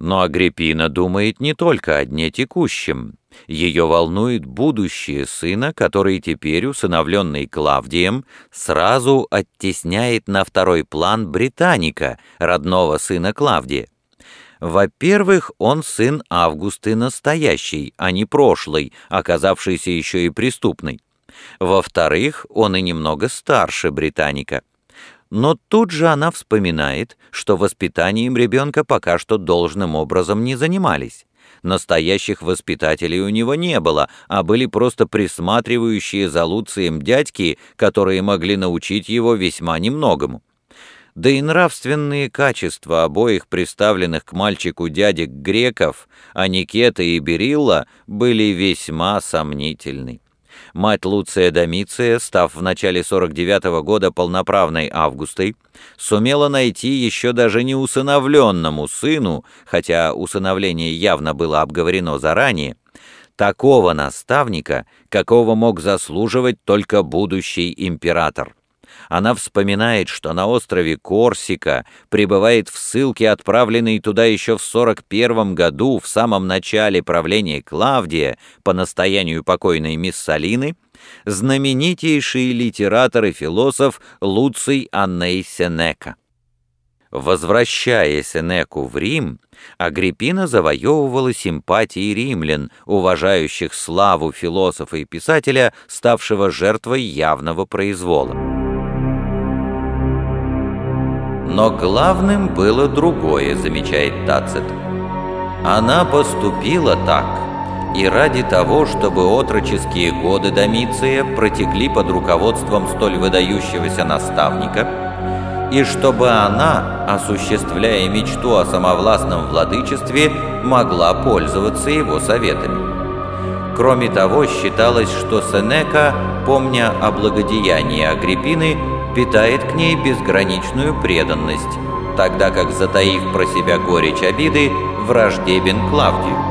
Но Агриппина думает не только о дне текущем. Ее волнует будущее сына, который теперь, усыновленный Клавдием, сразу оттесняет на второй план Британика, родного сына Клавдия. Во-первых, он сын Августы настоящий, а не прошлый, оказавшийся еще и преступный. Во-вторых, он и немного старше Британика. Но тут же она вспоминает, что воспитанием ребенка пока что должным образом не занимались. Настоящих воспитателей у него не было, а были просто присматривающие за Луцием дядьки, которые могли научить его весьма немногому. Да и нравственные качества обоих представленных к мальчику дядек греков, Аникета и Берилла, были весьма сомнительны мать Луция Домиция, став в начале 49 -го года полноправной Августой, сумела найти еще даже не усыновленному сыну, хотя усыновление явно было обговорено заранее, такого наставника, какого мог заслуживать только будущий император. Она вспоминает, что на острове Корсика пребывает в ссылке, отправленной туда еще в 41 году, в самом начале правления Клавдия, по настоянию покойной мисс Салины, знаменитейший литератор и философ Луций Анней Сенека. Возвращая Сенеку в Рим, Агриппина завоевывала симпатии римлян, уважающих славу философа и писателя, ставшего жертвой явного произвола. Но главным было другое, замечает Тацит. Она поступила так, и ради того, чтобы отроческие годы Домиция протекли под руководством столь выдающегося наставника, и чтобы она, осуществляя мечту о самовластном владычестве, могла пользоваться его советами. Кроме того, считалось, что Сенека, помня о благодеянии Агриппины, питает к ней безграничную преданность, тогда как, затаив про себя горечь обиды, враждебен Клавдию.